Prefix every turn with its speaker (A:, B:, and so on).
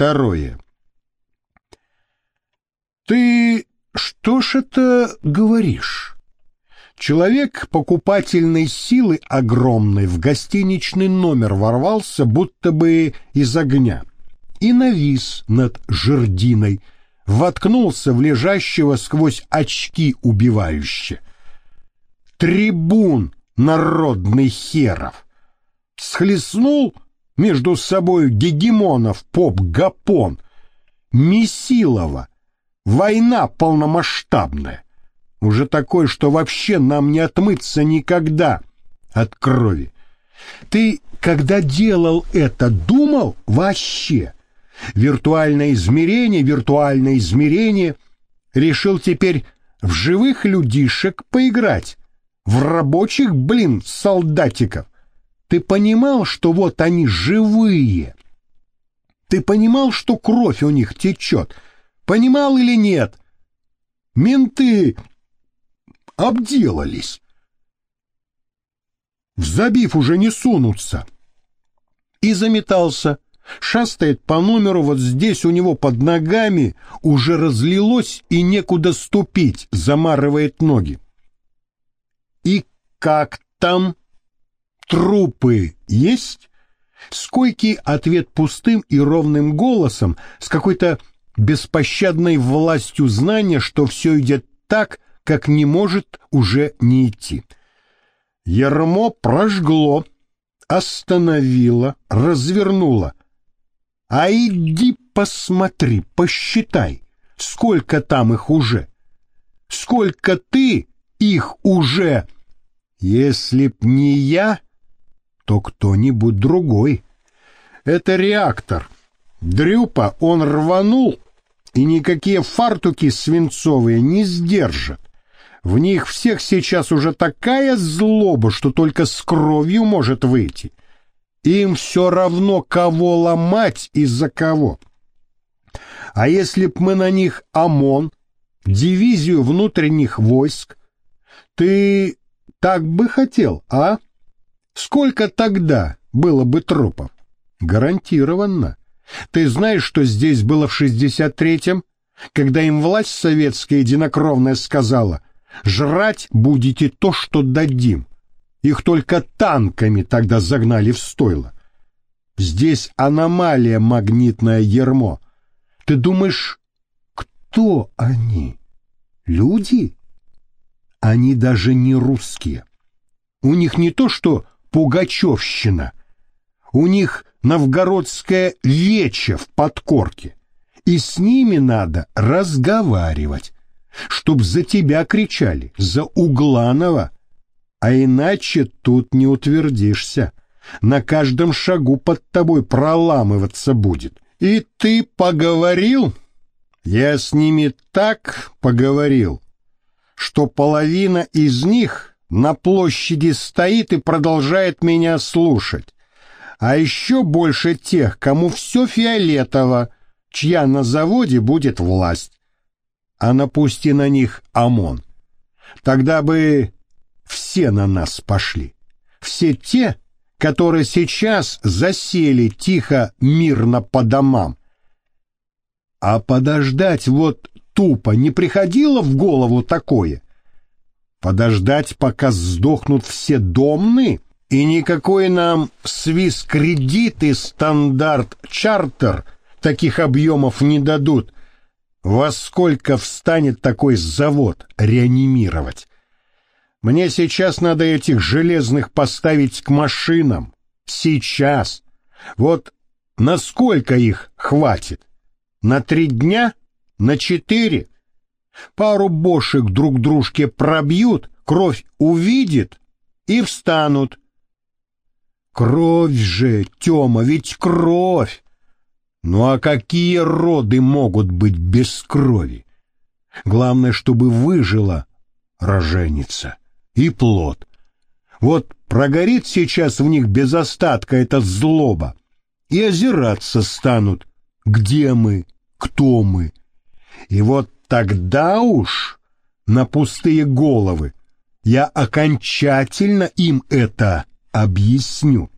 A: второе. Ты что ж это говоришь? Человек покупательной силы огромной в гостиничный номер ворвался, будто бы из огня, и навис над жердиной, воткнулся в лежащего сквозь очки убивающе. Трибун народный херов! Схлестнул между собой гегемонов поп-гапон, Месилова, война полномасштабная, уже такой, что вообще нам не отмыться никогда от крови. Ты, когда делал это, думал вообще? Виртуальное измерение, виртуальное измерение. Решил теперь в живых людишек поиграть, в рабочих, блин, солдатиков. Ты понимал, что вот они живые? Ты понимал, что кровь у них течет? Понимал или нет? Менты обделались. В забив уже не сунутся. И заметался. Шастает по номеру, вот здесь у него под ногами уже разлилось и некуда ступить, замарывает ноги. И как там? Трупы есть? Скойкий ответ пустым и ровным голосом, с какой-то беспощадной властью знания, что все идет так, как не может уже не идти. Ермо прожгло, остановило, развернуло. А иди посмотри, посчитай, сколько там их уже. Сколько ты их уже. Если б не я, то кто-нибудь другой. Это реактор. Дрюпа он рванул, и никакие фартуки свинцовые не сдержат. В них всех сейчас уже такая злоба, что только с кровью может выйти. Им все равно, кого ломать и за кого. А если б мы на них ОМОН, дивизию внутренних войск, ты так бы хотел, а? Сколько тогда было бы трупов? Гарантированно. Ты знаешь, что здесь было в 63-м, когда им власть советская единокровная сказала, Жрать будете то, что дадим. Их только танками тогда загнали в стойло. Здесь аномалия магнитное ермо. Ты думаешь, кто они? Люди? Они даже не русские. У них не то, что пугачевщина. У них новгородская вече в подкорке. И с ними надо разговаривать чтоб за тебя кричали, за Угланова. А иначе тут не утвердишься. На каждом шагу под тобой проламываться будет. И ты поговорил? Я с ними так поговорил, что половина из них на площади стоит и продолжает меня слушать. А еще больше тех, кому все фиолетово, чья на заводе будет власть а напусти на них ОМОН. Тогда бы все на нас пошли. Все те, которые сейчас засели тихо, мирно по домам. А подождать вот тупо не приходило в голову такое? Подождать, пока сдохнут все домны, и никакой нам свис-кредит и стандарт-чартер таких объемов не дадут — во сколько встанет такой завод реанимировать? Мне сейчас надо этих железных поставить к машинам. Сейчас. Вот насколько их хватит? На три дня? На четыре? Пару бошек друг дружке пробьют, кровь увидит и встанут. Кровь же, Тёма, ведь кровь! Ну а какие роды могут быть без крови? Главное, чтобы выжила роженица и плод. Вот прогорит сейчас в них без остатка эта злоба, и озираться станут, где мы, кто мы. И вот тогда уж на пустые головы я окончательно им это объясню.